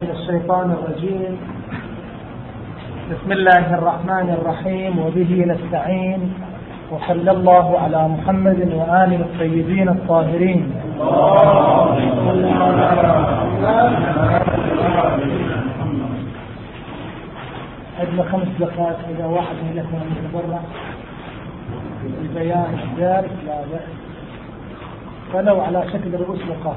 الشيطان الرجيم. بسم الله الرحمن الرحيم. وبه نستعين. وصلى الله على محمد وآله الطيبين الطاهرين. عندنا خمس دقائق إذا واحد من الأخوان يتبرع البيان الدارس لا بأس. ولو على شكل رؤوس لقاء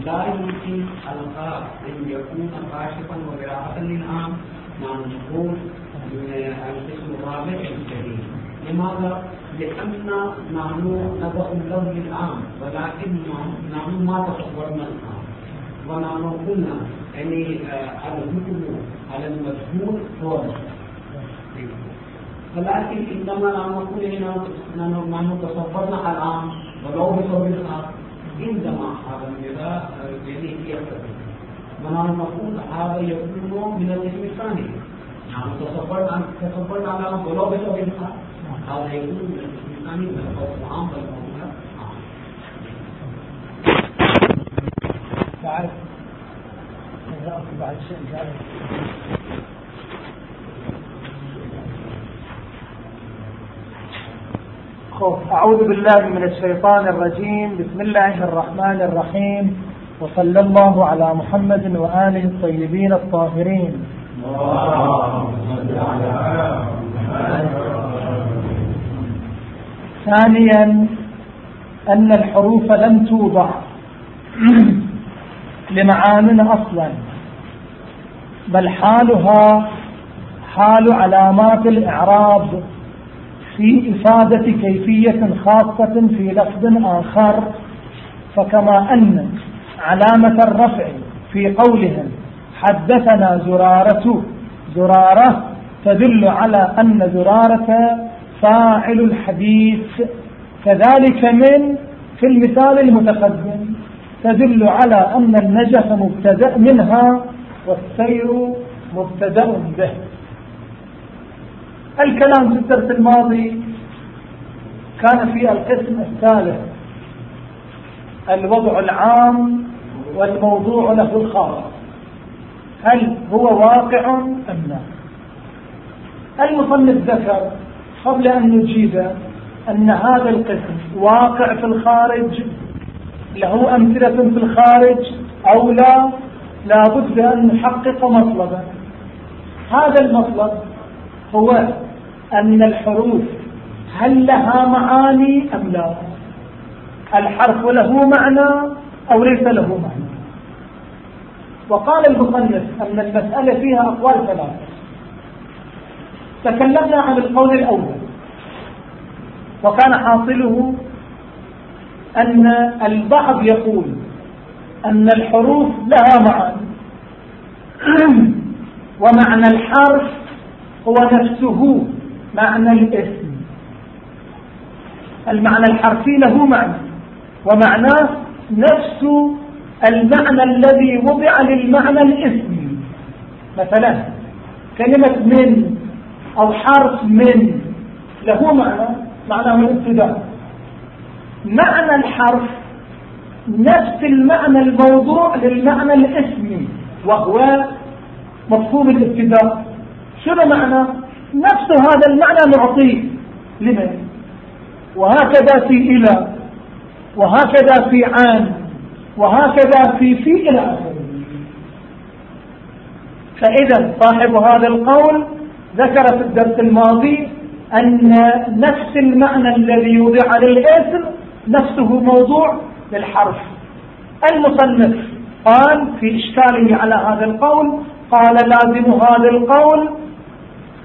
لا يمكن الخاص إن يكون كاشفا وبراءة للعام نحن نقول القسم الرابع الكريم. لماذا؟ لأن نحن نضع اللفظ العام ولكن نحن ما تصورنا العام. ونحن قلنا يعني الحكم على المجهول هو ولكن عندما نقول هنا نحن تصورنا العام ولو بصوت الخاص عندما النداء يعني يختلف ونحن نقول هذا يكون من الاسم الثاني. نحن تصورنا تصورنا على ولو بصوت الخاص هذا يكون من الاسم الثاني من الخوف العام بعد رأيك بعد شيء جاي خوف أعوذ بالله من الشيطان الرجيم. بسم الله الرحمن الرحيم. وصلى الله على محمد وآله الطيبين الطاهرين. ثانيا أن الحروف لم توضع لمعان أصلا بل حالها حال علامات الإعراب. في إفادة كيفية خاصة في لفظ آخر فكما أن علامة الرفع في قولهم حدثنا زرارة زرارة تدل على أن زرارة فاعل الحديث كذلك من في المثال المتقدم تدل على أن النجف مبتدأ منها والسير مبتدأ به. الكلام في الدرس الماضي كان في القسم الثالث الوضع العام والموضوع له الخاص. هل هو واقع أم لا؟ المصنف ذكر قبل أن نجيب أن هذا القسم واقع في الخارج. له أمثلة في الخارج أو لا؟ لا بد أن نحقق مطلبا. هذا المطلب هو أن الحروف هل لها معاني أم لا؟ الحرف له معنى أو ليس له معنى؟ وقال المصنف أن المسألة فيها أقوال ثلاثة. تكلمنا عن القول الأول. وكان حاصله أن البعض يقول أن الحروف لها معاني. ومعنى الحرف هو نفسه معنى الاسم. المعنى الحرفي له معنى ومعناه نفس المعنى الذي وضع للمعنى الاسمي مثلا كلمة من أو حرف من له معنى معناه الابتداء. معنى الحرف نفس المعنى الموضوع للمعنى الاسمي وهو مفهوم الابتداء. شنو معنى؟ نفس هذا المعنى نعطيه. لمن؟ وهكذا في إلى وهكذا في عن وهكذا في في إلى آخره فإذا صاحب هذا القول ذكر في الدرس الماضي أن نفس المعنى الذي يوضع للاسم نفسه موضوع للحرف. المصنف قال في إشكاله على هذا القول قال لازم هذا القول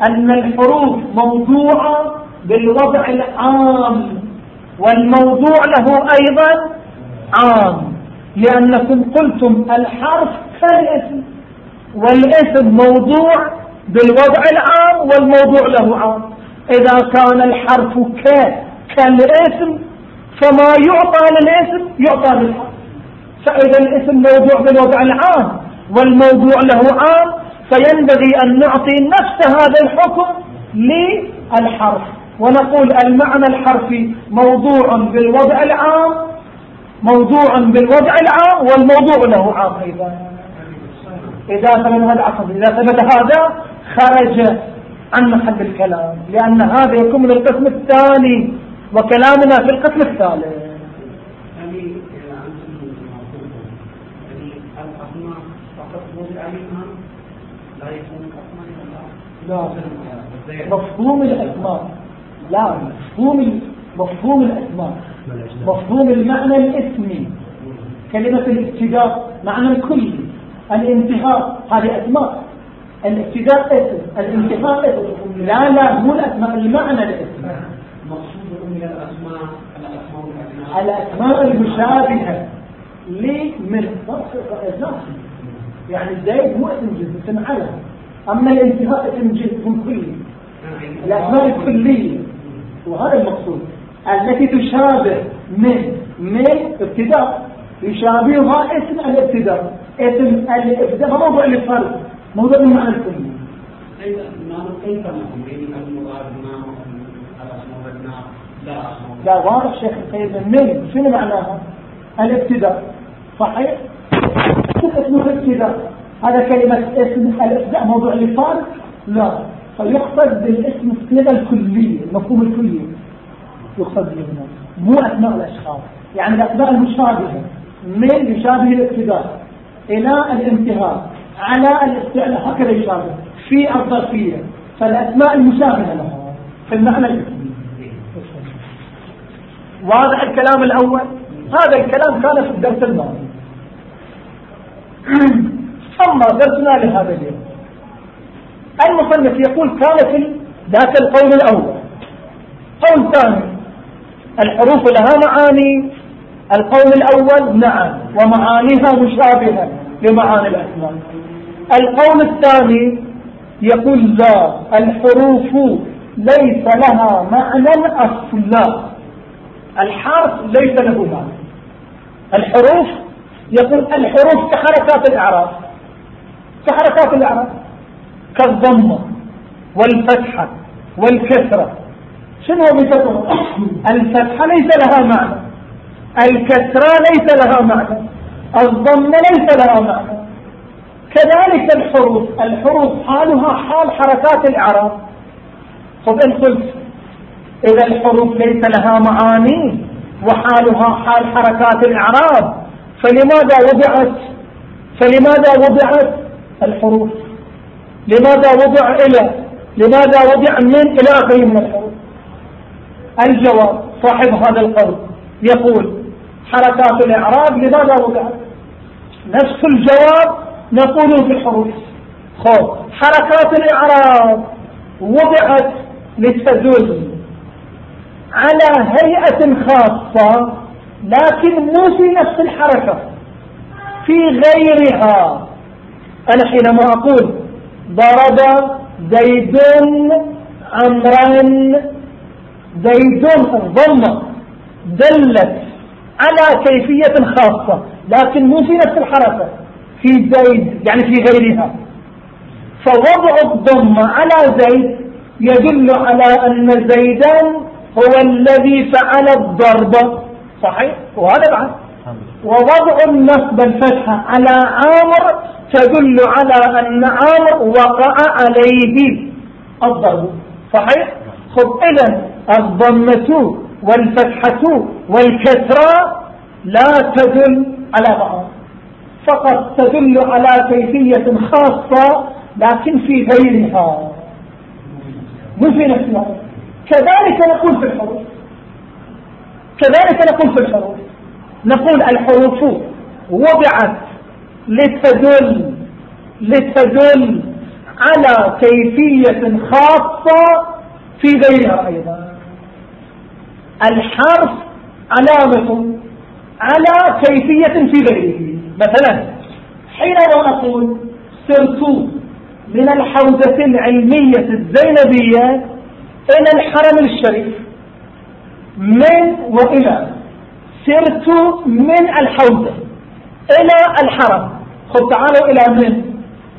أن الحروف موضوعة بالوضع العام والموضوع له أيضا عام لأنكم قلتم الحرف كالاسم والاسم موضوع بالوضع العام والموضوع له عام. إذا كان الحرف ك كالاسم فما يعطى للاسم يعطى للحرف فإذا الاسم موضوع بالوضع العام والموضوع له عام فينبغي أن نعطي نفس هذا الحكم للحرف. ونقول المعنى الحرفي موضوع بالوضع العام موضوع بالوضع العام والموضوع له عام أيضا. إذا ثبت هذا إذا ثبت هذا خرج عن محل الكلام لأن هذا يكون من القسم الثاني وكلامنا في القسم الثالث. لا مفهوم الأسماء. لا مفهوم مفهوم الأسماء. مفهوم المعنى الاسمي. كلمة الابتداء معنى كلي الانتهاء هذه أسماء. الابتداء اسم الانتهاء اسم. لا لا مو الأسماء المعنى الاسم. مقصود من الأسماء الأسماء المشابهة. لمن يعني زيد مو اسم جنس اسم علم. أما الانتهاء اسم جنس كلي الأسماء الكلية وهذا المقصود. التي تشابه من من ابتداء. يشابهها اسم الابتداء. اسم الابتداء ما موضوع الفرق موضوع المعنى الكلي كيف لا واضح شيخ القيم. من شنو معناها؟ الابتداء. صحيح؟ شو اسمه الابتداء. هذا كلمة اسم الابتداء موضوع الفرق لا. فيقصد بالاسم الصيغة الكلية المفهوم الكلي يقصد به هنا. مو أسماء الأشخاص. يعني الأسماء المشابهة. من يشابه الابتداء إلى الانتهاء. على الاستعلاء. هكذا يشابه. في الظرفية. فالأسماء المشابهة لها. في المعنى واضح الكلام الأول؟ هذا الكلام كان في الدرس الماضي. أما درسنا لهذا اليوم. المصنف يقول كان ذات القول الأول. قول ثاني. الحروف لها معاني. القول الأول نعم. ومعانيها مشابهة لمعاني الأسماء. القول الثاني يقول لا. الحروف ليس لها معنى أصلا الحرف ليس له معنى. الحروف يقول الحروف كحركات الإعراب. كحركات الإعراب كالضمة والفتحة والكسرة. شنو بكثرة الفتحة ليس لها معنى. الكسرة ليس لها معنى. الضمة ليس لها معنى. كذلك الحروف. الحروف حالها حال حركات الإعراب. خذ إن قلت إذا الحروف ليس لها معاني وحالها حال حركات الإعراب فلماذا وضعت؟ فلماذا وضعت؟ الحروف. لماذا وضع إلى؟ لماذا وضع من إلى آخره من الحروف؟ الجواب صاحب هذا القول يقول حركات الإعراب لماذا وضعت نفس الجواب نقوله في الحروف خب حركات الإعراب وضعت لتدل على هيئة خاصة لكن مو في نفس الحركة في غيرها. أنا حينما أقول ضرب زيد عمرا زيد الضمة دلت على كيفية خاصة لكن مو في نفس الحركة في زيد يعني في غيرها. فوضع الضمة على زيد يدل على أن زيدا هو الذي فعل الضرب. صحيح؟ وهذا بعد. ووضع النصب الفتحة على عامر تدل على أن عامر وقع عليه. الضرب. صحيح؟ خب إذا الضمة والفتحة والكسرة لا تدل على بعض. فقط تدل على كيفية خاصة لكن في غيرها. مو في نفسها كذلك نقول في الحروف. كذلك نقول في الحروف. نقول الحروف وضعت لتدل لتدل على كيفية خاصة في غيرها أيضا. الحرف علامة على كيفية في غيره مثلا حينما أقول سرت من الحوزة العلمية الزينبية إلى الحرم الشريف. من وإلى؟ سرت من الحوزة إلى الحرم. خذ تعالوا إلى من؟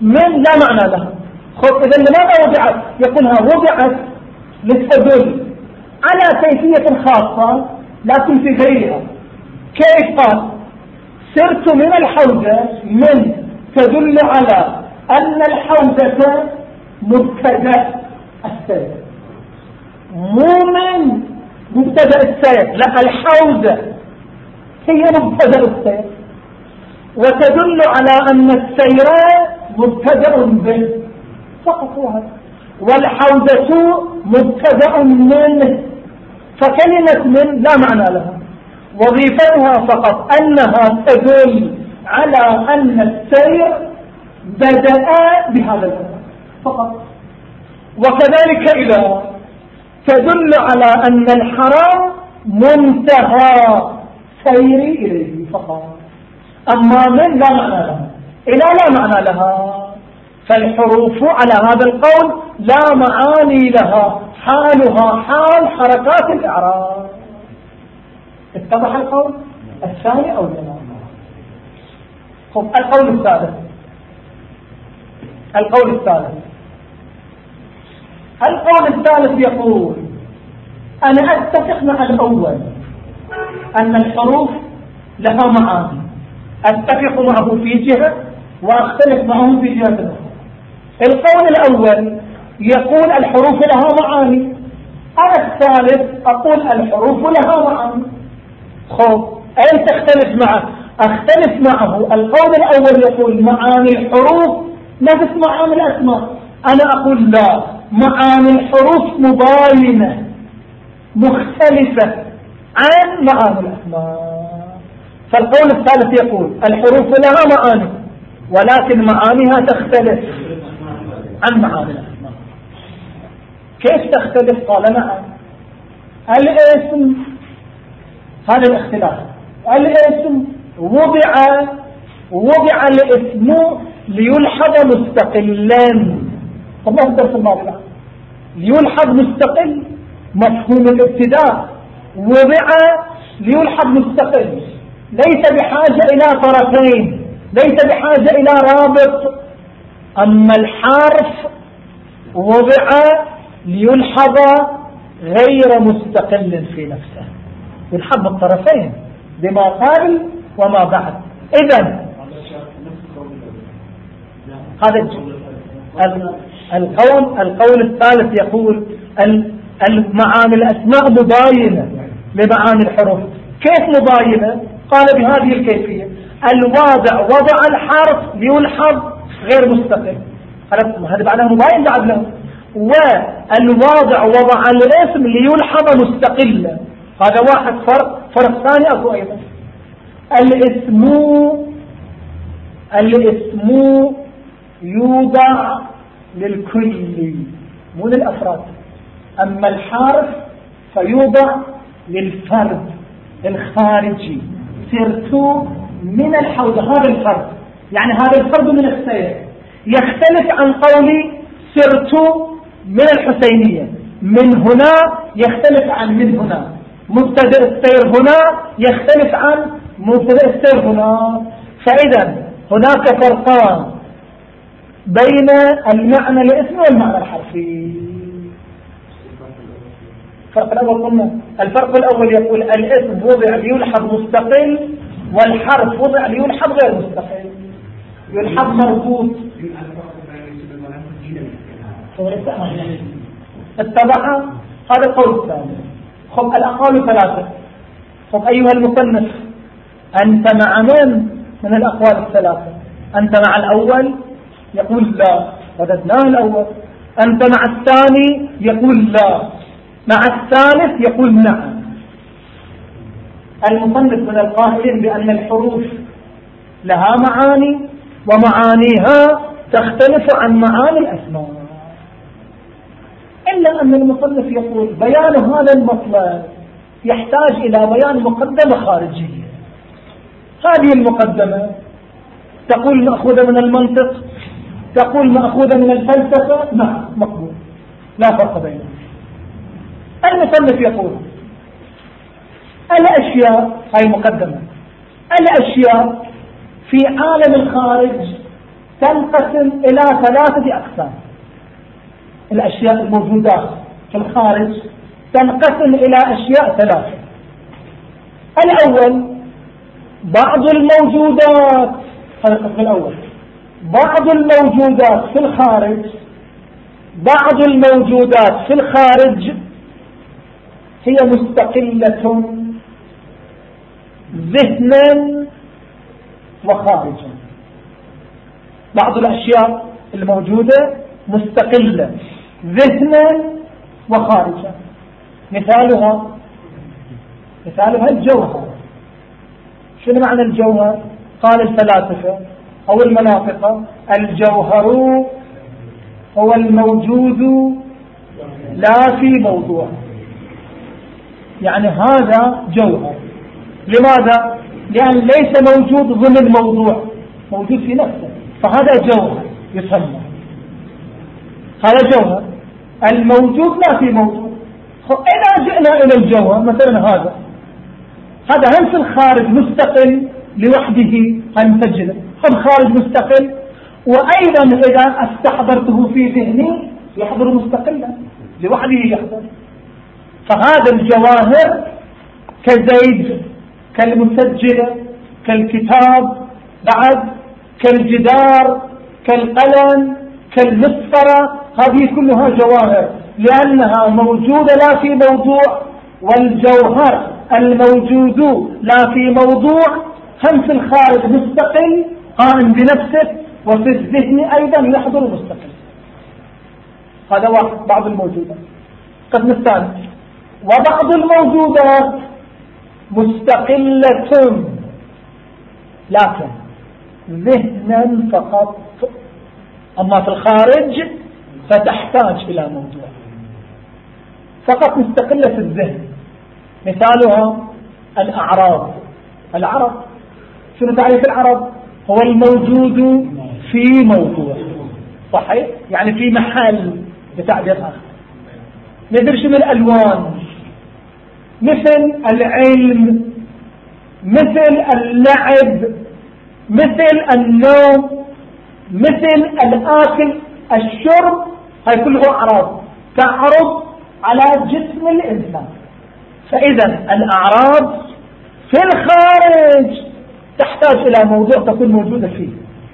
من لا معنى لها. خذ إذا لماذا وضعت؟ يقولها وضعت لتدل على كيفية خاصة لكن في غيرها. كيف قال؟ سرت من الحوزة من تدل على أن الحوزة مبتدأ السير مو من مبتدأ السير لا الحوزة هي مبتدأ السير وتدل على أن السير مبتدأ به. فقط وهذا والحوزة مبتدأ منه. فكلمة من لا معنى لها. وظيفتها فقط أنها تدل على أن السير بدأ بهذا الأمر. فقط. وكذلك إذا تدل على أن الحرام منتهى سيري إليه فقط. أما من لا معنى لها؟ إلى لا معنى لها. فالحروف على هذا القول لا معاني لها. حالها حال حركات الإعراب. اتضح القول؟ الثاني أو لا القول الثالث. القول الثالث. القول الثالث يقول أنا أتفق مع الأول أن الحروف لها معاني. أتفق معه في جهة وأختلف معه في جهة أخرى. القول الأول يقول الحروف لها معاني. أنا الثالث أقول الحروف لها معاني. خب أين تختلف معه؟ أختلف معه. القول الأول يقول معاني الحروف نفس معاني الأسماء. أنا أقول لا. معاني الحروف مباينة مختلفة عن معاني الأسماء. فالقول الثالث يقول الحروف لها معاني ولكن معانيها تختلف عن معاني كيف تختلف؟ قال نعم. الاسم هذا الاختلاف. الاسم وضع وضع الاسم ليلحظ مستقلا. طبعا الدرس الماضي ليلحظ مستقل مفهوم الابتداء. وضع ليلحظ مستقل. ليس بحاجة إلى طرفين ليس بحاجة إلى رابط. أما الحرف وضع ليلحظ غير مستقل في نفسه. يلحظ الطرفين بما قبل وما بعد. إذا هذا القول القول الثالث يقول المعاني الأسماء مباينة لمعاني الحروف. كيف مباينة؟ قال بهذه الكيفية. الواضع وضع الحرف ليلحظ غير مستقل هذا معناه مباين بعد له. والواضع وضع الاسم ليلحظ مستقلا. هذا واحد فرق فرق ثاني أكو أيضا. الاسم الاسم يوضع للكل مو للأفراد. أما الحرف فيوضع للفرد الخارجي سرت من الحوزة هذا الفرد يعني هذا الفرد من السير. يختلف عن قولي سرت من الحسينية. من هنا يختلف عن من هنا. مبتدأ السير هنا يختلف عن مبتدأ السير هنا. فإذا هناك فرقان بين المعنى الاسمي والمعنى الحرفي. الفرق الأول قلنا الفرق الأول يقول الاسم وضع ليلحظ مستقل والحرف وضع ليلحظ غير مستقل. يلحظ مربوط اتبع هذا قول الثاني. خب الأقوال ثلاثة. خب أيها المصنف أنت مع من؟ من الأقوال الثلاثة. أنت مع الأول؟ يقول لا. رددناه الأول. أنت مع الثاني؟ يقول لا. مع الثالث يقول نعم. المصنف من القائلين بأن الحروف لها معاني ومعانيها تختلف عن معاني الأسماء. إلا أن المصنف يقول بيان هذا المطلب يحتاج إلى بيان مقدمة خارجية. هذه المقدمة تقول مأخوذة من المنطق تقول مأخوذة من الفلسفة نعم مقبول. لا فرق بينهم. المصنف يقول؟ الأشياء هاي مقدمة. الأشياء في عالم الخارج تنقسم إلى ثلاثة أقسام. الأشياء الموجودة في الخارج تنقسم إلى أشياء ثلاثة. الأول بعض الموجودات. هذا القسم الأول. بعض الموجودات في الخارج بعض الموجودات في الخارج هي مستقلة ذهنا وخارجا. بعض الأشياء الموجودة مستقلة ذهنا وخارجا. مثالها مثالها الجوهر. شنو معنى الجوهر؟ قال الفلاسفة أو المناطق الجوهر هو الموجود لا في موضوع. يعني هذا جوهر. لماذا؟ لأن ليس موجود ضمن موضوع موجود في نفسه. فهذا جوهر يسمى. هذا جوهر. الموجود لا في موجود إذا جئنا إلى الجوهر مثلا هذا. هذا هل في الخارج مستقل لوحده أم تجد هم خارج مستقل. وأيضا إذا استحضرته في ذهني يحضر مستقلا. لوحده يحضر. فهذا الجواهر كزيد كالمسجلة كالكتاب بعد كالجدار كالقلم كالمسفرة هذه كلها جواهر لأنها موجودة لا في موضوع والجوهر الموجود لا في موضوع هم في الخارج مستقل قائم بنفسه وفي الذهن أيضا يحضر مستقل. هذا واحد بعض الموجودات. القسم الثاني. وبعض الموجودات مستقلة. لكن ذهنا فقط أما في الخارج فتحتاج إلى موضوع. فقط مستقلة في الذهن. مثالها الأعراض. العرب شنو تعريف العرب؟ هو الموجود في موضوع. صحيح؟ يعني في محل بتعبير آخر. ندري شنو الألوان. مثل العلم مثل اللعب مثل النوم مثل الآكل الشرب هاي كلها أعراض تعرض على جسم الإنسان. فإذا الأعراض في الخارج تحتاج إلى موضوع تكون موجودة فيه.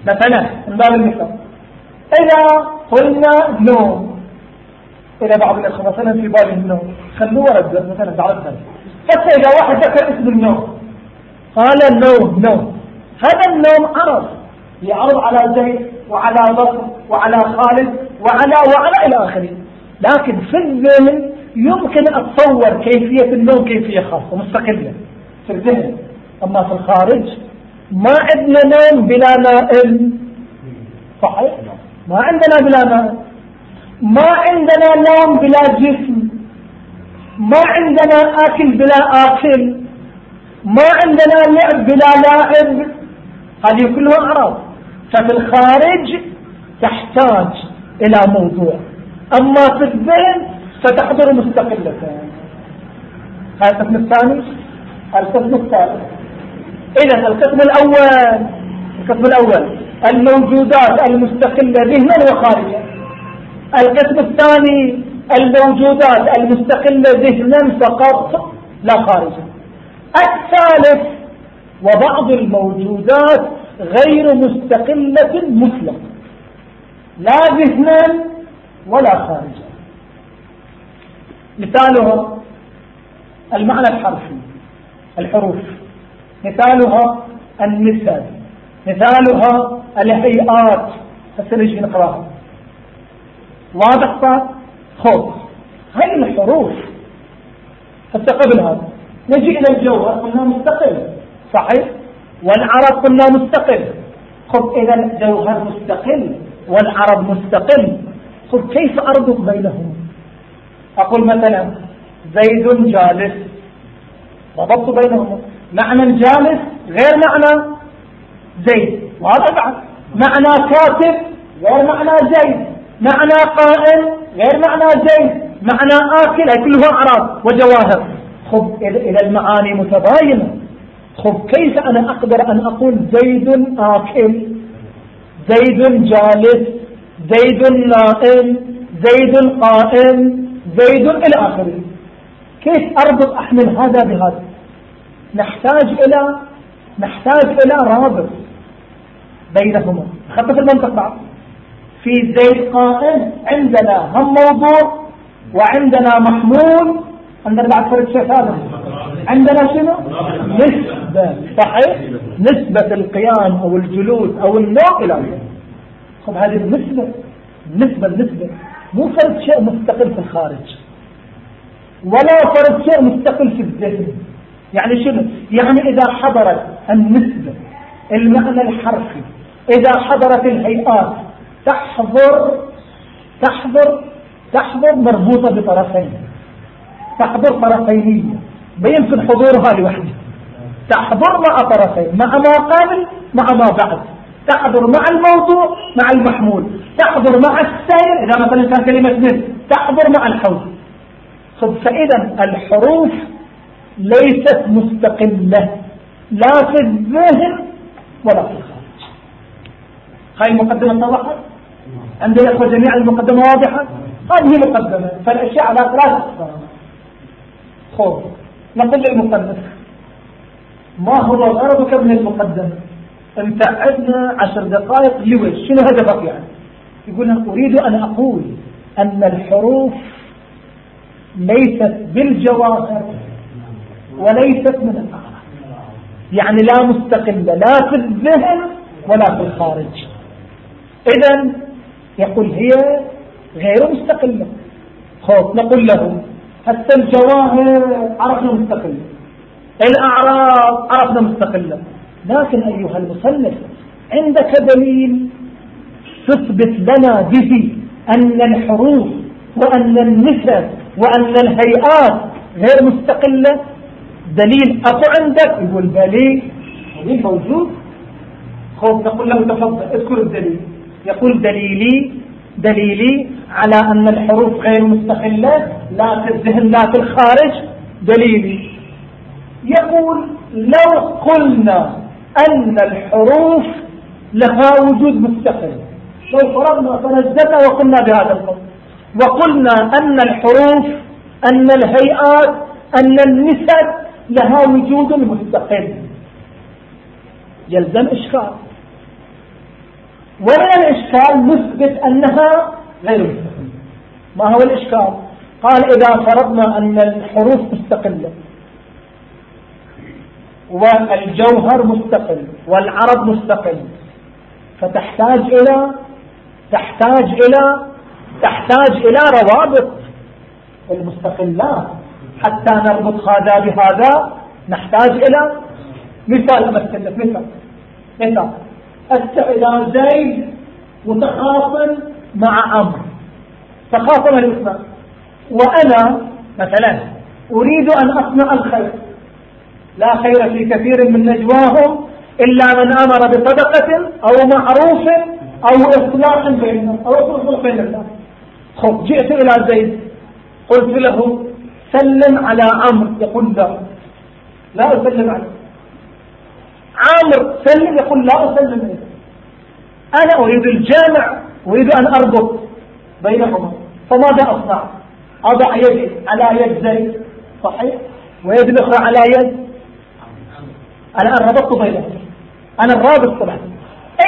مثلا من باب المثال إذا قلنا نوم إلى بعض الأخوة مثلا في باب النوم. خلوه ورد مثلا الناس حتى إذا واحد ذكر اسم النوم قال النوم نوم. هذا النوم عرض. يعرض على زيد وعلى بكر وعلى خالد وعلى وعلى إلى آخره. لكن في الذهن يمكن أتصور كيفية النوم كيفية خاصة مستقلة. في الذهن. أما في الخارج ما عندنا نوم بلا نائم صحيح؟ ما عندنا بلا نائم ما عندنا نوم بلا جسم. ما عندنا أكل بلا آكل ما عندنا لعب بلا لاعب. هذه كلها أعراض. ففي الخارج تحتاج إلى موضوع. أما في الذهن فتحضر مستقلة. هذا القسم الثاني؟ القسم الثالث. إذا القسم الأول القسم الأول الموجودات المستقلة ذهنا وخارجا. القسم الثاني الموجودات المستقلة ذهنا فقط لا خارجا الثالث وبعض الموجودات غير مستقلة مطلقا لا ذهنا ولا خارجا مثالها المعنى الحرفي الحروف. مثالها النسب. مثالها الهيئات. هسه نجي نقراها. واضح صار؟ خوف. هاي الحروف حتى قبل هذا. نجي إلى الجوهر قلنا مستقل. صحيح؟ والعرب قلنا مستقل. خب إذا الجوهر مستقل والعرب مستقل. خب كيف أربط بينهم؟ أقول مثلا زيد جالس. ربطت بينهم. معنى الجالس غير معنى زيد. وهذا بعد معنى كاتب غير معنى زيد. معنى قائم غير معنى زيد معنى آكل هي كلها أعراض وجواهر. خب إلى المعاني متباينة خب كيف أنا أقدر أن أقول زيد آكل؟ زيد جالس زيد نائم زيد قائم زيد إلى آخره. كيف أربط أحمل هذا بهذا؟ نحتاج إلى نحتاج إلى رابط بينهما. خطف المنطق بعض في زيد قائم عندنا هم موضوع وعندنا محمول. عندنا بعد فرق شيء هذا عندنا شنو؟ نسبة. صحيح؟ نسبة القيام أو الجلوس أو النوع إلى خب هذه النسبة النسبة النسبة مو فرد شيء مستقل في الخارج. ولا فرد شيء مستقل في الذهن. يعني شنو؟ يعني إذا حضرت النسبة المعنى الحرفي. إذا حضرت الهيئات تحضر تحضر تحضر مربوطة بطرفين. تحضر طرفين. بيمكن حضورها لوحده تحضر مع طرفين. مع ما قبل مع ما بعد. تحضر مع الموضوع مع المحمول. تحضر مع السير إذا مثلا كان كلمة من. تحضر مع الحوض. فإذا الحروف ليست مستقلة. لا في الذهن ولا في الخارج. هاي المقدمة واضحة عند الأخوة جميعا المقدمة واضحة؟ هذه مقدمة. فالأشياء على ثلاث أقسام خذ نقول للمقدمة ما هو غرضك من المقدمة؟ انت عندنا عشر دقائق لوش شنو هدفك يعني؟ يقول أريد أن أقول أن الحروف ليست بالجواهر وليست من الأعراض يعني لا مستقلة لا في الذهن ولا في الخارج. إذا يقول هي غير مستقلة. خوف نقول له حتى الجواهر عرفنا مستقلة. الأعراض عرفنا مستقلة. لكن أيها المصنف عندك دليل تثبت لنا به أن الحروف وأن النسب وأن الهيئات غير مستقلة؟ دليل أكو عندك يقول بلي دليل موجود. خوف نقول له تفضل اذكر الدليل. يقول دليلي دليلي على أن الحروف غير مستقلة لا في الذهن لا في الخارج. دليلي. يقول لو قلنا أن الحروف لها وجود مستقل. لو فرضنا فنزلنا وقلنا بهذا القول. وقلنا أن الحروف أن الهيئات أن النسب لها وجود مستقل. يلزم إشكال. ومن الإشكال نثبت أنها غير مستقلة. ما هو الإشكال؟ قال إذا فرضنا أن الحروف مستقلة والجوهر مستقل والعرب مستقل فتحتاج إلى تحتاج إلى تحتاج إلى روابط المستقلات. حتى نربط هذا بهذا نحتاج إلى مثال مثال. مثال. إذا زيد متخاصم مع عمرو تخاصم الاثنان وأنا مثلا أريد أن أصنع الخير. لا خير في كثير من نجواهم إلا من أمر بصدقة أو معروف أو إصلاح بينهم أو إصلاح بين الناس. خب جئت إلى زيد. قلت له سلم على عمرو يقول لا. لا أسلم عليه. عامر سلم يقول لا أسلم عليه أنا أريد الجامع أريد أن أربط بينهما. فماذا أصنع؟ أضع يدي على يد زيد. صحيح؟ ويد الأخرى على يد أنا ربطت بينهم أنا الرابط طبعا.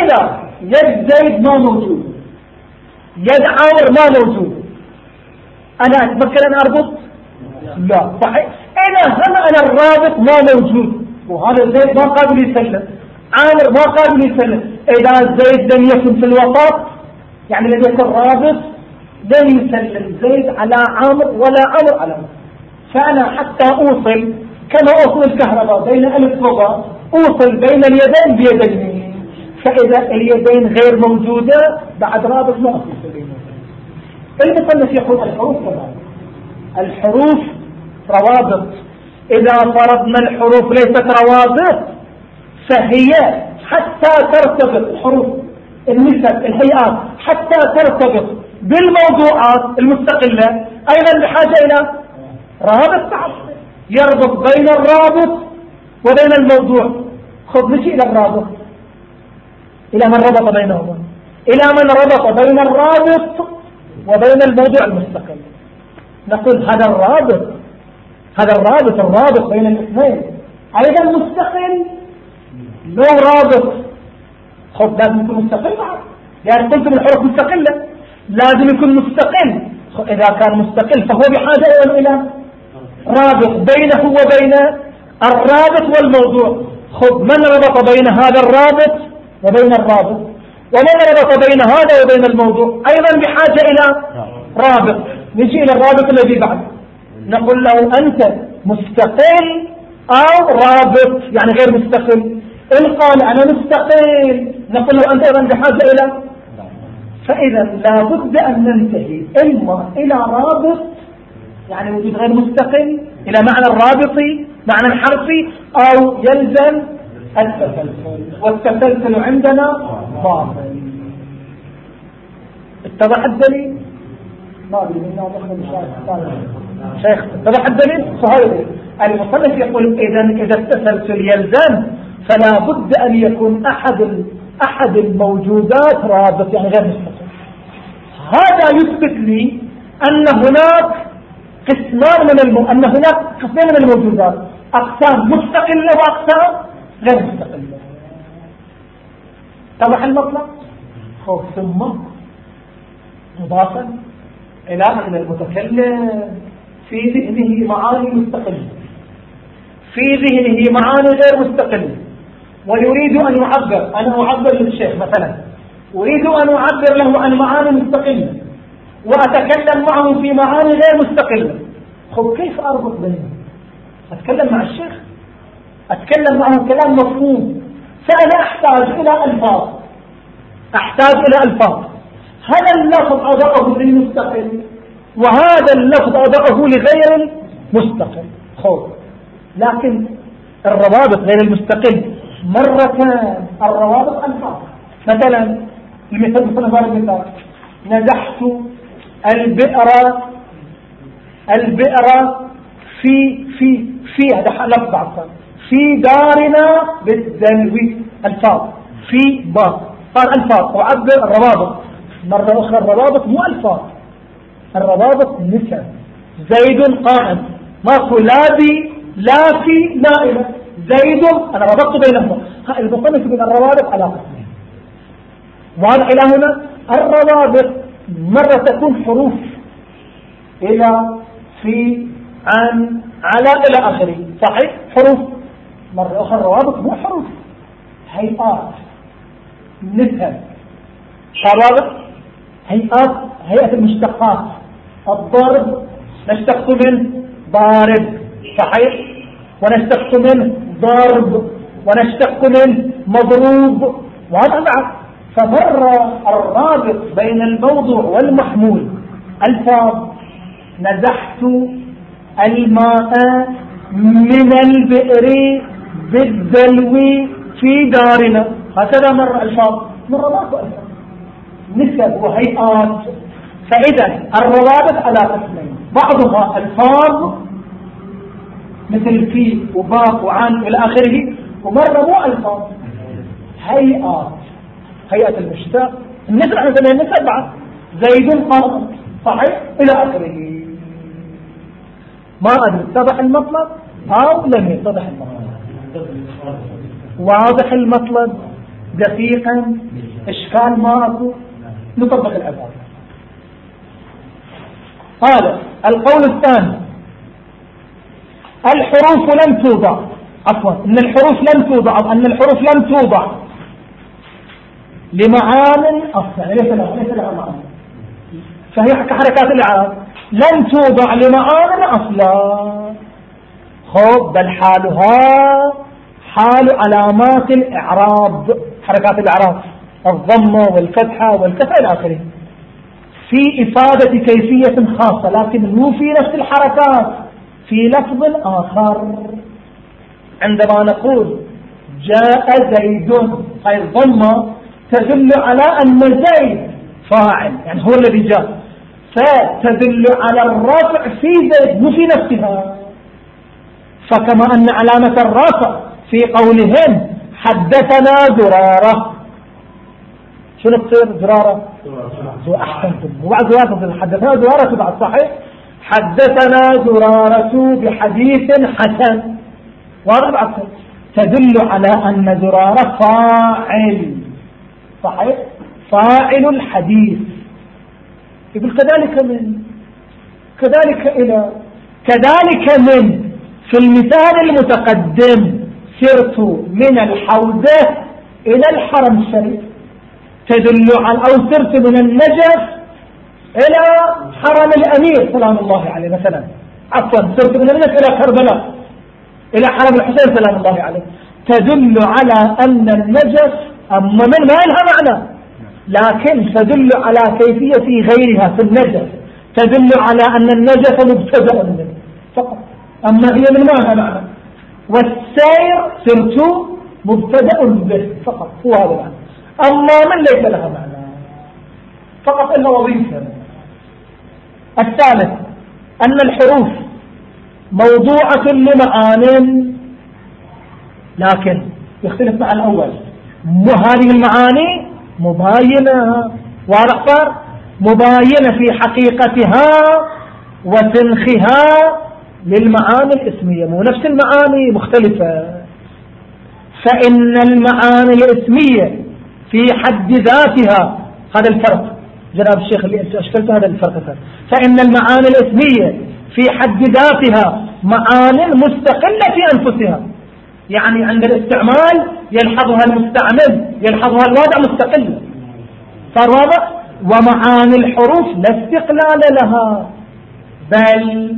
إذا يد زيد ما موجود. يد عامر ما موجود. أنا أتمكن أن أربط؟ لا. صحيح؟ إذا هم أنا الرابط ما موجود. وهذا زيد ما قابل يسلم. عامر ما قابل يسلم. إذا زيد لم يكن في الوسط يعني لم يكن رابط لن يسلم زيد على عامر ولا عمر على فأنا حتى أوصل كما أوصل الكهرباء بين ألف وضع أوصل بين اليدين بيد اليمين. فإذا اليدين غير موجودة بعد رابط ما أوصل. بينهم يقول الحروف كذلك. الحروف روابط. إذا فرضنا الحروف ليست روابط فهي حتى ترتبط الحروف النسب الهيئات حتى ترتبط بالموضوعات المستقلة. أيضا بحاجة إلى رابط بعض. يربط بين الرابط وبين الموضوع. خذ نجي إلى الرابط. إلى من ربط بينهما؟ إلى من ربط بين الرابط وبين الموضوع المستقل. نقول هذا الرابط هذا الرابط الرابط بين الاثنين. أيضا مستقل لو رابط خذ لازم يكون مستقل بعد يعني قلت الحروف مستقلة لازم يكون مستقل. إذا كان مستقل فهو بحاجة إلى رابط بينه وبين الرابط والموضوع. خذ من ربط بين هذا الرابط وبين الرابط؟ ومن ربط بين هذا وبين الموضوع؟ أيضا بحاجة إلى رابط. نجي إلى الرابط الذي بعد. نقول له أنت مستقل أو رابط يعني غير مستقل. إن قال أنا مستقل نقول له أنت أيضا بحاجة إلى. فإذا لابد أن ننتهي إما إلى رابط يعني وجود غير مستقل إلى معنى الرابطي معنى الحرفي أو يلزم التسلسل. والتسلسل عندنا باطل. اتضح الدليل؟ ما أدري من شيخ اتضح الدليل سهل المصنف يقول إذا إذا التسلسل يلزم فلا بد أن يكون أحد أحد الموجودات رابط يعني غير مستقل هذا يثبت لي أن هناك قسمان من الم... أن هناك قسمين من الموجودات. أقسام مستقلة وأقسام غير مستقلة. طبعا المطلق خوف ثم مضافا إلى أن المتكلم. في ذهنه معاني مستقلة في ذهنه معاني غير مستقلة ويريد أن يعبر أنا أعبر للشيخ مثلا. أريد أن أعبر له عن معاني مستقلة وأتكلم معه في معاني غير مستقلة خب كيف أربط بينهم؟ أتكلم مع الشيخ؟ أتكلم معه كلام مفهوم. فأنا أحتاج إلى ألفاظ. أحتاج إلى ألفاظ. هذا اللفظ أضعه للمستقل؟ وهذا اللفظ أضعه لغير المستقل. خب لكن الروابط غير المستقل مرتان. الروابط ألفاظ مثلا المثال مثلا المثال نزحت البئر البئر في في في هذا لفظ عفوا في دارنا بالدلو الفاظ. في با قال الفاظ وعبر الروابط. مرة أخرى الروابط مو ألفاظ. الروابط نسب زيد قائم. ماكو لا بي لا في نائمة زيد أنا ربطت بينهما. المصنف من الروابط على قسمين إلى هنا؟ الروابط مرة تكون حروف إلى في عن على إلى آخره. صحيح؟ حروف. مرة أخرى روابط مو حروف. هيئات. نسب. روابط هيئات هيئة المشتقات. الضرب نشتق منه ضارب صحيح؟ ونشتق منه ضرب ونشتق منه مضروب. وهذا بعد فمر الرابط بين الموضوع والمحمول. ألفاظ نزحت الماء من البئر بالدلو في دارنا. هكذا مر ألفاظ. مر ماكو الفاظ نسب وهيئات. فإذا الروابط على قسمين. بعضها الفاظ مثل في وباء وعن إلى آخره ومرة مو الفاظ. هيئات. هيئة المشتاق. النسب إحنا النسب بعد. زيد قام صحيح؟ إلى آخره. ما أدري. اتضح المطلب؟ أو لم يتضح المطلب. واضح المطلب؟ دقيقا. إشكال ما أكو نطبق العبارة قال القول الثاني. الحروف لم توضع. عفوا إن الحروف لم توضع أن الحروف لم توضع. لمعان أصلا ليس لها ليس لها معان فهي كحركات الإعراب لن توضع لمعان أصلا. خب بل حالها حال علامات الإعراب. حركات الإعراب الضمة والفتحة والكفة إلى آخره. في إفادة كيفية خاصة لكن مو في نفس الحركات في لفظ آخر. عندما نقول جاء زيد هاي الضمة تدل على أن زيد فاعل يعني هو الذي جاء. فتدل على الرفع في زيد مو في نفسها. فكما أن علامة الرفع في قولهم حدثنا زرارة. شنو تصير زرارة أحسنتم وبعد زرارة حدثنا زرارة بعد صحيح. حدثنا زرارة بحديث حسن. واضح بعد تدل على أن زرارة فاعل. صحيح؟ فاعل الحديث. يقول كذلك من كذلك إلى كذلك من في المثال المتقدم سرت من الحوزة إلى الحرم الشريف. تدل على أو سرت من النجف إلى حرم الأمير سلام الله عليه مثلا. عفوا سرت من النجف إلى كربلاء إلى حرم الحسين سلام الله عليه. تدل على أن النجف أما من ما لها معنى. لكن تدل على كيفية غيرها في النجف. تدل على أن النجف مبتدأ منه. فقط. أما هي من ما لها معنى. والسير سرت مبتدأ به. فقط. هو هذا المعنى أما من ليس لها معنى. فقط إلا وظيفة. الثالث أن الحروف موضوعة لمعان. لكن يختلف مع الأول. هذه المعاني؟ مباينة. واضح مباينة في حقيقتها وتنخها للمعاني الاسمية. مو نفس المعاني مختلفة. فإن المعاني الاسمية في حد ذاتها. هذا الفرق. جناب الشيخ اللي أشكلت هذا الفرق فإن المعاني الاسمية في حد ذاتها معان مستقلة في أنفسها. يعني عند الاستعمال يلحظها المستعمل يلحظها الوضع مستقل. صار واضح؟ ومعاني الحروف لا استقلال لها بل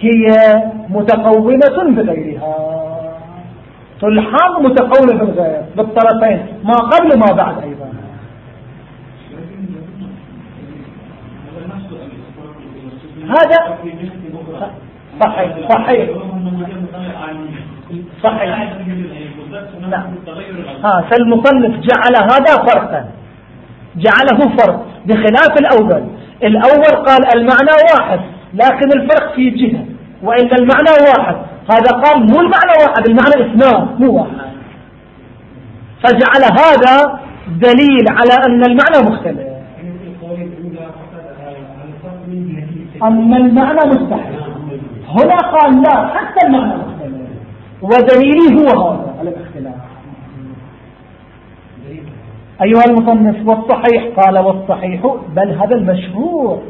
هي متقونة بغيرها. تلحظ متقونة بالغير بالطرفين ما قبل وما بعد أيضا. هذا صحيح صحيح. صحيح. نعم. ها فالمصنف جعل هذا فرقا. جعله فرق بخلاف الأول. الأول قال المعنى واحد لكن الفرق في جهة وإن المعنى واحد. هذا قال مو المعنى واحد المعنى اثنان مو واحد. فجعل هذا دليل على أن المعنى مختلف. أما المعنى مستحيل. هنا قال لا حتى المعنى مختلف. ودليلي هو هذا على الاختلاف. أيها المصنف والصحيح قال والصحيح بل هذا المشهور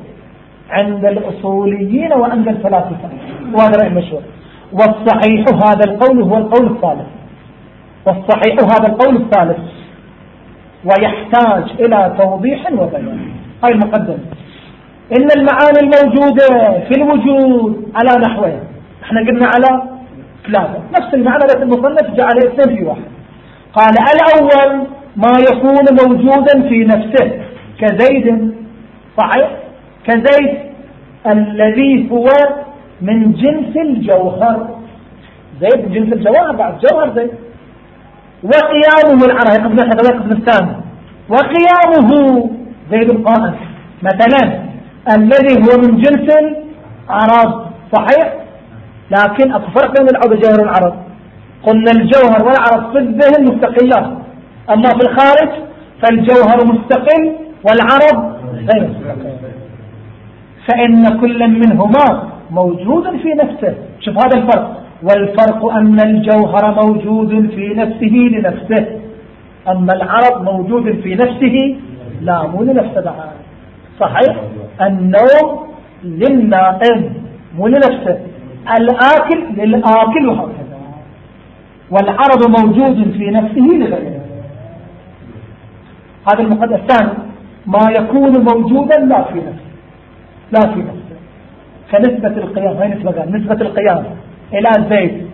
عند الأصوليين وعند الفلاسفة. وهذا رأي المشهور والصحيح هذا القول هو القول الثالث. والصحيح هذا القول الثالث. ويحتاج إلى توضيح وبيان. هاي المقدمة. إن المعاني الموجودة في الوجود على نحوين. إحنا قلنا على ثلاثة. نفس المعنى التي المصنف جعل اثنين في واحد. قال الأول ما يكون موجودا في نفسه. كزيد صحيح؟ كزيد الذي هو من جنس الجوهر. زيد جنس الجوهر بعد جوهر زيد. وقيامه العرب. قبل الحدوات قبل الثاني. وقيامه زيد القائم مثلا الذي هو من جنس العرب صحيح؟ لكن الفرق بين العرب وجوهر العرب قلنا الجوهر والعرب في الذهن مستقلات. أما في الخارج فالجوهر مستقل والعرب غير مستقل. فإن كل منهما موجود في نفسه. شوف هذا الفرق. والفرق أن الجوهر موجود في نفسه لنفسه. أما العرب موجود في نفسه لا مو لنفسه بعد. صحيح؟ النوم للنائم مو لنفسه. الآكل للآكل وهكذا. والعرب موجود في نفسه لغيره. هذا المقدس الثاني. ما يكون موجودا لا في نفسه. لا في نفسه. كنسبة القيام هاي نسبة قال نسبة القيام إلى زيد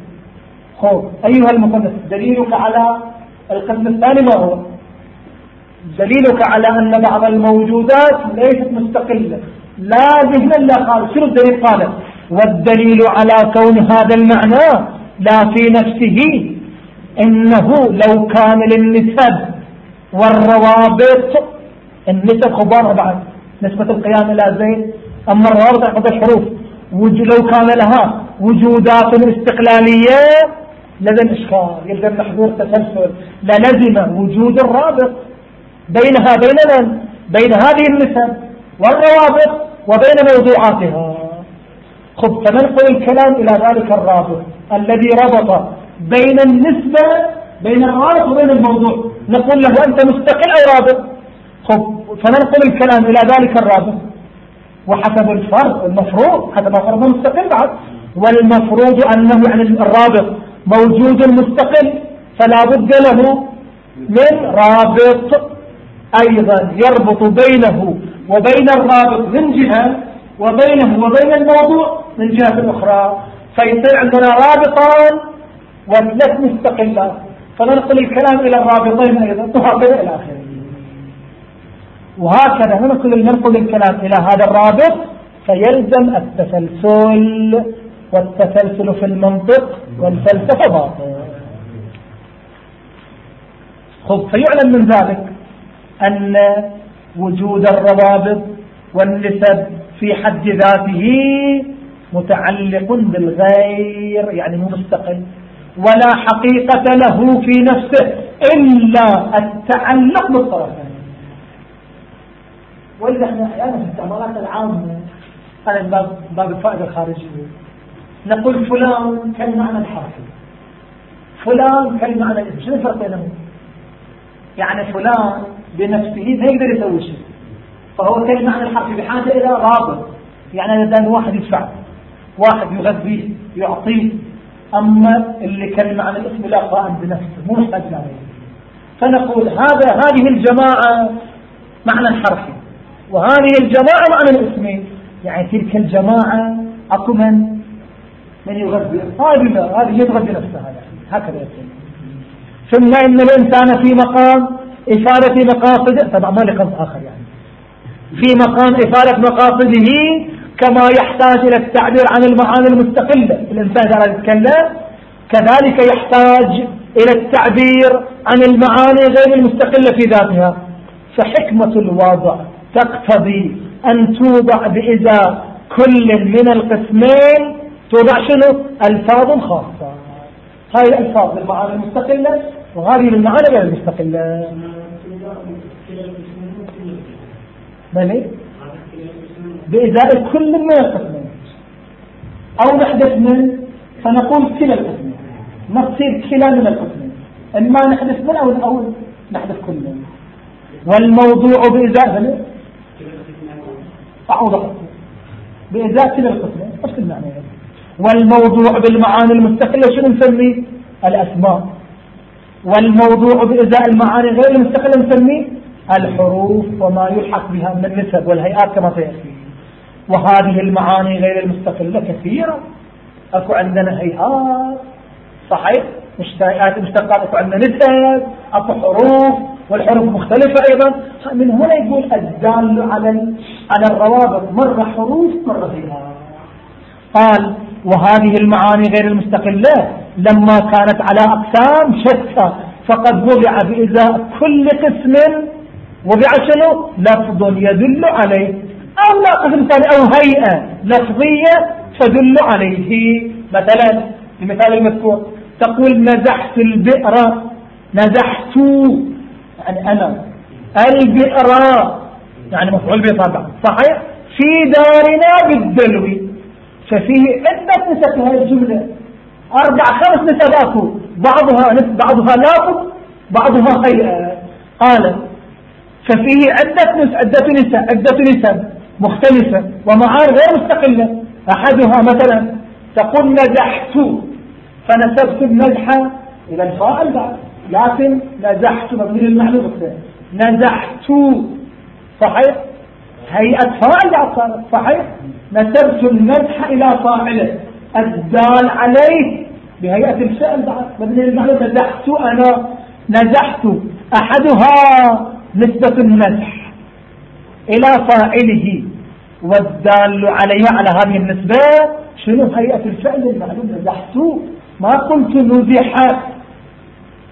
خب أيها المصنف دليلك على القسم الثاني ما هو؟ دليلك على أن بعض الموجودات ليست مستقلة. لا ذهنا لا قال شنو الدليل قال والدليل على كون هذا المعنى لا في نفسه. إنه لو كان للنسب والروابط النسب خبارها بعد. نسبة القيام إلى زين أما الروابط عقد الحروف. لو كان لها وجودات استقلالية لذا إشكال. يلزم محظور تسلسل. للزم وجود الرابط. بينها بين من؟ بين هذه النسب والروابط وبين موضوعاتها. خذ فننقل الكلام إلى ذلك الرابط الذي ربط بين النسبة بين الرابط وبين الموضوع. نقول له أنت مستقل أو رابط. خذ فننقل الكلام إلى ذلك الرابط. وحسب الفرض المفروض حسب فرض مستقل بعد. والمفروض أنه يعني الرابط موجود مستقل فلا بد له من رابط أيضا يربط بينه وبين الرابط من جهة وبينه وبين الموضوع من جهة أخرى. فيصير عندنا رابطان وثلاث مستقلات فننقل الكلام إلى الرابطين أيضا إلى آخره. وهكذا. ننقل ننقل الكلام إلى هذا الرابط. فيلزم التسلسل والتسلسل في المنطق والفلسفة باطل. خب فيعلم من ذلك أن وجود الروابط والنسب في حد ذاته متعلق بالغير يعني مو مستقل. ولا حقيقة له في نفسه إلا التعلق بالطرفين. وإذا إحنا أحيانا في الاستعمالات العامة هذا باب باب الفائدة الخارجية. نقول فلان كالمعنى الحرفي فلان كالمعنى الاسم شنو الفرق بينهم؟ يعني فلان بنفسه ما يقدر يسوي شيء. فهو كالمعنى الحرفي بحاجة إلى رابط. يعني إذا واحد يدفع واحد يغذيه يعطيه أما اللي كالمعنى الاسم لا قائم بنفسه مو محتاج عليه فنقول هذا هذه الجماعة معنى حرفي وهذه الجماعة معنى الاسمي يعني تلك الجماعة أكو من؟ من يغذي. هذه هذه يتغذي نفسها يعني. هكذا يقول ثم إن الإنسان في مقام إفادة مقاصده طبعا ما لقصد آخر يعني. في مقام إفادة مقاصده كما يحتاج إلى التعبير عن المعاني المستقلة. الإنسان إذا يتكلم كذلك يحتاج إلى التعبير عن المعاني غير المستقلة في ذاتها. فحكمة الوضع تقتضي أن توضع بإذا كل من القسمين. توضع شنو؟ ألفاظ خاصة. هاي الألفاظ للمعاني المستقلة وهذه للمعاني غير المستقلة. بلي بإزاء كل من القسمين. أو نحدث من فنقول كلا القسمين. ما تصير كلا من القسمين. إما نحدث من أو الأول نحدث كل من والموضوع بإزاء بلي أعوض بإزاء كلا القسمين نفس المعنى والموضوع بالمعاني المستقلة شنو نسميه؟ الأسماء. والموضوع بإزاء المعاني غير المستقلة نسميه الحروف وما يلحق بها من النسب والهيئات كما سيأتي. وهذه المعاني غير المستقلة كثيرة. أكو عندنا هيئات. صحيح؟ مشتقات مشتقات عندنا نسب أكو حروف والحروف مختلفة أيضا. من هنا يقول الدال على على الروابط. مرة حروف مرة هيئات قال وهذه المعاني غير المستقلة. لما كانت على أقسام شتى فقد وضع بإزاء كل قسم. وضع شنو؟ لفظ يدل عليه. أو لا قسم ثاني أو هيئة لفظية تدل عليه. مثلا المثال المذكور. تقول نزحت البئر نزحت يعني أنا البئر يعني مفعول به طبعا. صحيح؟ في دارنا بالدلو. ففيه عدة نسب هذه الجملة. أربع خمس نسب بعضها نسب بعضها لافظ بعضها هيئة. قال ففيه عدة نسب عدة نسب عدة نسب مختلفة ومعاني غير مستقلة. أحدها مثلا تقول نزحت فنسبت النزح إلى الفاعل بعد لكن نزحت مبني للمعلوم نزحت صحيح؟ هيئة فاعل صحيح؟ نسبت النزح إلى فاعله. الدال عليه بهيئة الفعل بعد مبني المعنى نزحت أنا. نزحت أحدها نسبة النزح إلى فاعله. والدال عليها على هذه النسبة. شنو هيئة الفعل المعلوم نزحت ما قلت نزحت.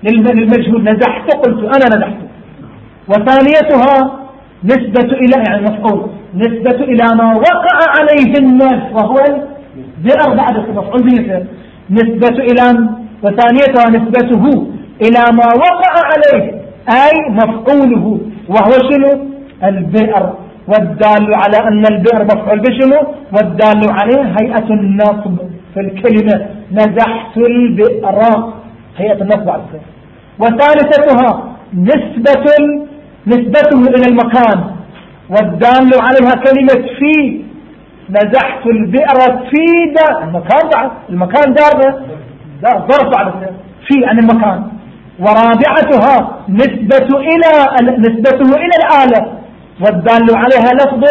للمجهول نزحت قلت أنا نزحت. وثانيتها نسبة إلى يعني مفعول نسبة إلى ما وقع عليه الناس وهو الزئر بعد مفعول به نسبة إلى وثانيتها نسبته إلى ما وقع عليه أي مفعوله وهو شنو؟ البئر. والدال على أن البئر مفعول بشنو؟ والدال عليه هيئة النصب. في الكلمة نزحت البئر النصب على الكلمة. وثالثتها نسبة نسبته إلى المكان والدال عليها كلمة في. نزحت البئر في دار المكان بعد المكان دار ظرف على في عن المكان. ورابعتها نسبة إلى نسبته إلى الآلة. والدال عليها لفظ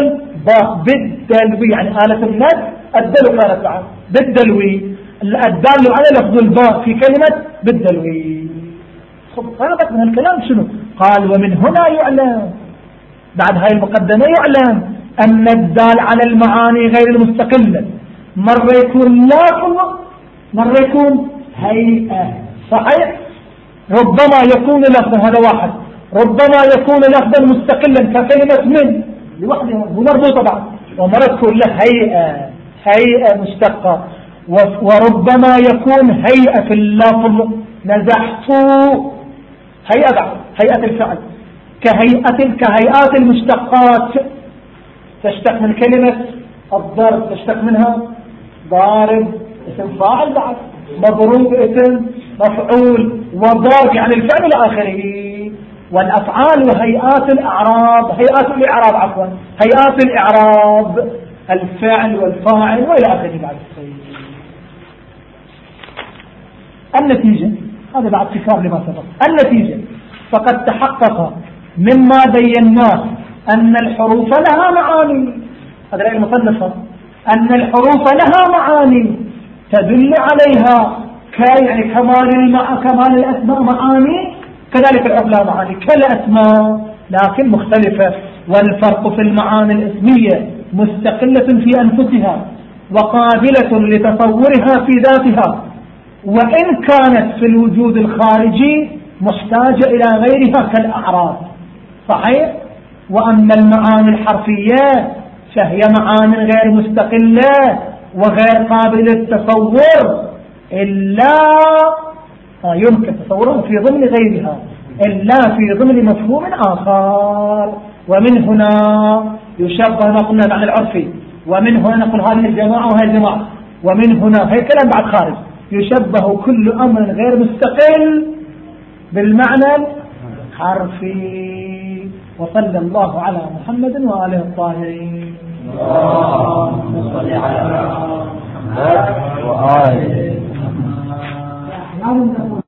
بالدلوي يعني آلة الند الدلو كانت بعد بالدلوي. الدال على لفظ الباء في كلمة بالدلوي. طلبت من الكلام شنو؟ قال ومن هنا يعلم. بعد هاي المقدمة يعلم أن الدال على المعاني غير المستقلة. مرة يكون لافظ مرة يكون هيئة. صحيح؟ ربما يكون لفظا هذا واحد. ربما يكون لفظا مستقلا ككلمة من. لوحدها ومربوطة بعد ومرة تكون له هيئة. هيئة مشتقة. وربما يكون هيئة اللفظ نزحت هيئة بعد هيئة الفعل. كهيئة كهيئات المشتقات. تشتق من كلمة الضرب تشتق منها ضارب اسم فاعل بعد. مضروب اسم مفعول. وضارب يعني الفعل الآخره والأفعال وهيئات الأعراب هيئات الإعراب عفوا هيئات الإعراب. الفعل والفاعل وإلى آخره بعد النتيجة هذا بعد تكرار لما سبق. النتيجة فقد تحقق مما بيناه أن الحروف لها معاني. هذا الآية المصنفة أن الحروف لها معاني. تدل عليها. يعني كمال المع... كمال الأسماء معاني كذلك الحروف لها معاني. كالأسماء لكن مختلفة. والفرق في المعاني الاسمية. مستقلة في أنفسها وقابلة لتصورها في ذاتها وإن كانت في الوجود الخارجي محتاجة إلى غيرها كالأعراض. صحيح؟ وأما المعاني الحرفية فهي معاني غير مستقلة وغير قابلة للتصور إلا يمكن تصورها في ضمن غيرها إلا في ضمن مفهوم آخر. ومن هنا يشبه ما قلنا بعد العرفي ومن هنا نقول هذه الجماعة وهذه الجماعة. ومن هنا هي كلام بعد خارج. يشبه كل أمر غير مستقل بالمعنى الحرفي. وصلى الله على محمد وآله الطاهرين. اللهم صل على محمد وآله محمد